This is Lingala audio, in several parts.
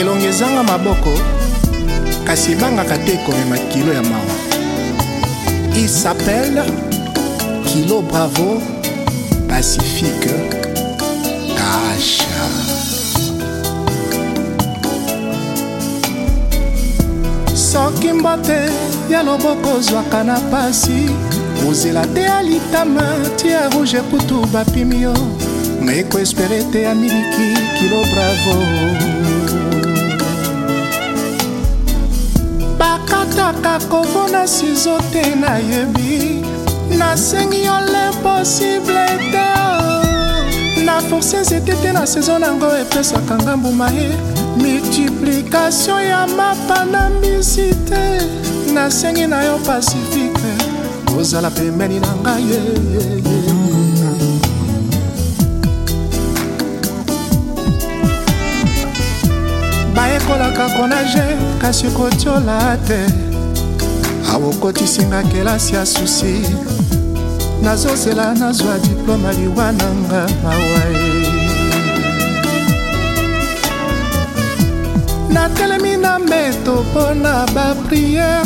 elongi ezanga maboko kasi ebangaka te komema kilo ya mawa il s'appelle kilo bravo pacifique kasha soki mbote ya loboko ozwaka na pasi kozela te ya litama ti ya rouge ekutu bapimi yo ngai koespere te ya miliki kilo bravo nataka komona sizo te nayebi nasengi yo limposible te na forse nzete te na saison nango epesaka ngambu maye multiplikation ya mapa na misi te nasengi na yo pacifique ozala pembeni na ngai olobaka konage kasi okotiola te awokotisinga kelasi ya susi nazozela nazwa diplome liwananga mawae natelemi na mbeto mpo na bapriere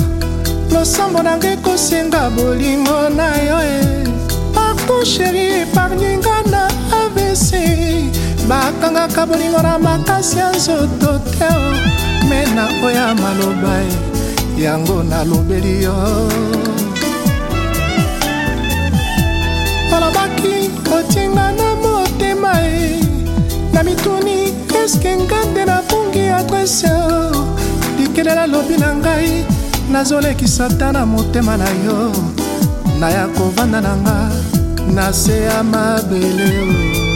losambo nanga ekosenga bolingo na yo e partout sheri eparninga bakangaka bolingo na makasi ya nzoto te me na oya maloba e yango nalobeli yo olobaki kotinga na motema e na mituni eske ngande nabungi adrese likelela lobi na ngai nazolekisa ta na motema na yo naya kovanda na nga na se ya mabele o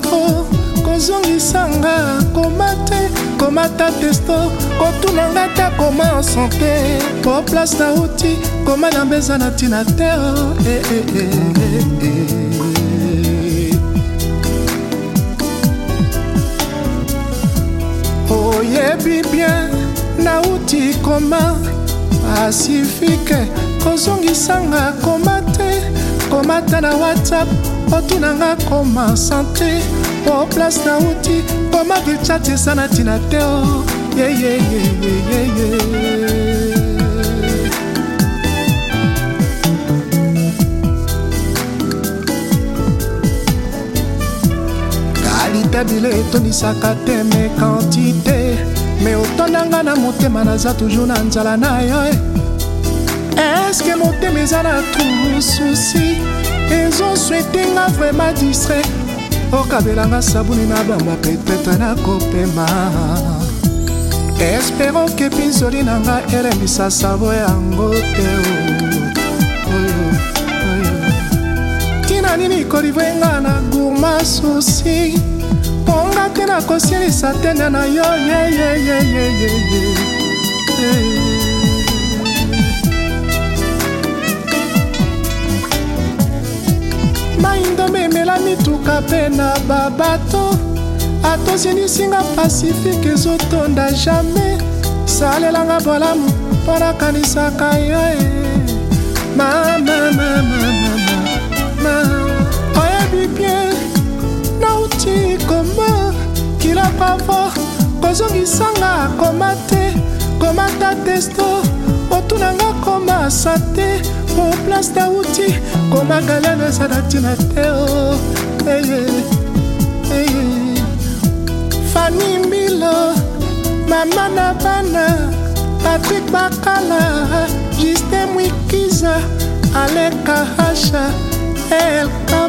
bravo kozongisanga koma te komata testo kotunanga ta koma osante po place nauti koma na mbeza na ntina te eh, eh, eh, oyebi bien nauti koma pasifike kozongisanga koma te komata na whatsapp otunanga koma sante po place nauti koma richat esa na ntina te o oh. yeyeyeyeyeye kalite bilo etonisaka te me kantite me otondanga na motema naza toujours na nzala na yo eh. eske motema eza na tout susi oswetinga vraimen distre okabelanga oh, sabuni na bamapetete na kopema espero ke pinzoli na nga elembisa savo yango te oh. tina nini kolivrenga na gourma susi mponga te nakosilisa tende na yo yeyeyeyeyeye eh. mai ndombe emela mituka mpe na babato atosinisinga pasifike ezotonda jamai salelanga bolamu mpo nakanisaka yo e oyebi bien nauti koma kiloko avo kozongisanga koma te komata testo otunanga komasa te moko place tauti komakalelo ezala ntina te o oh. fani mbilo mama na bana patrik bakala justin mwikiza aleka hasha elka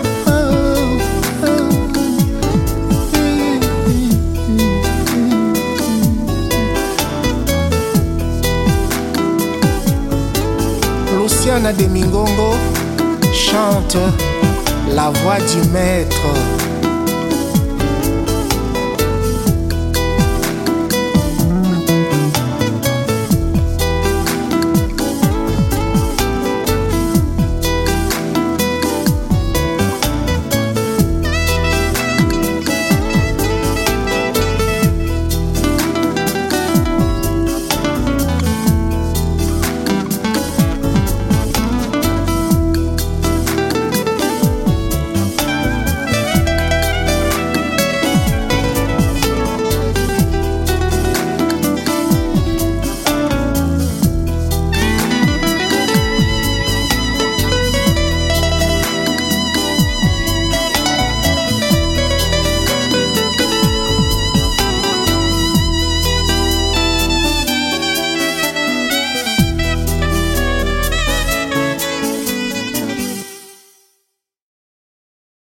de Demingongo chante la voix du maître.